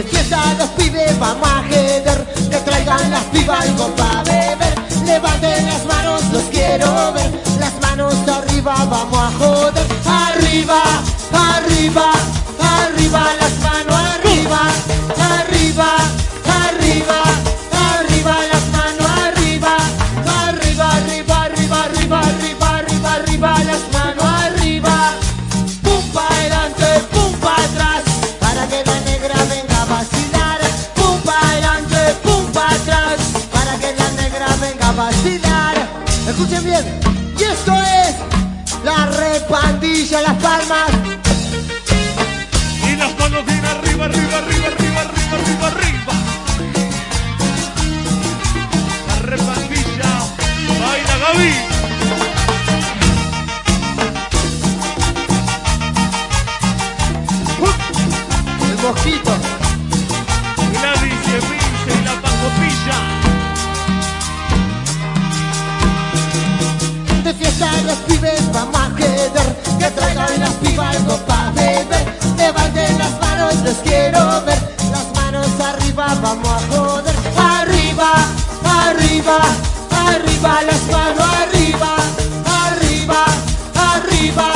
De fiesta los pibes vamos a jeder, que traigan las pibas y copa beber. Levanten las manos, los quiero ver, las manos arriba vamos a joder. Arriba, Escuchen bien, y esto es la repandilla, las palmas. Y las manos bien arriba, arriba, arriba, arriba, arriba, arriba, arriba. La repandilla. Baila Gaby. El mosquito. De fiesta los pibes vamos a quedar Que traigan las pibas algo pa' beber Levanten las manos, los quiero ver. Las manos arriba, vamos a joder. Arriba, arriba, arriba Las manos arriba, arriba, arriba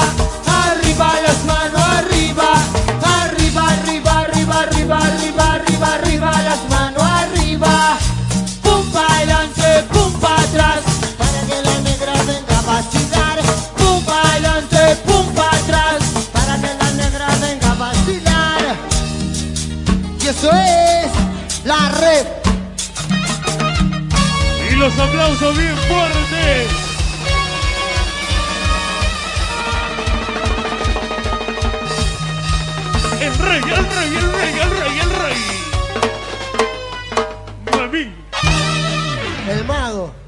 Arriba, las manos arriba. Arriba, arriba, arriba, arriba, arriba, arriba, arriba Las manos Y eso es la red. Y los aplausos bien fuertes. El rey, el rey, el rey, el rey, el rey. Mamín. El mago.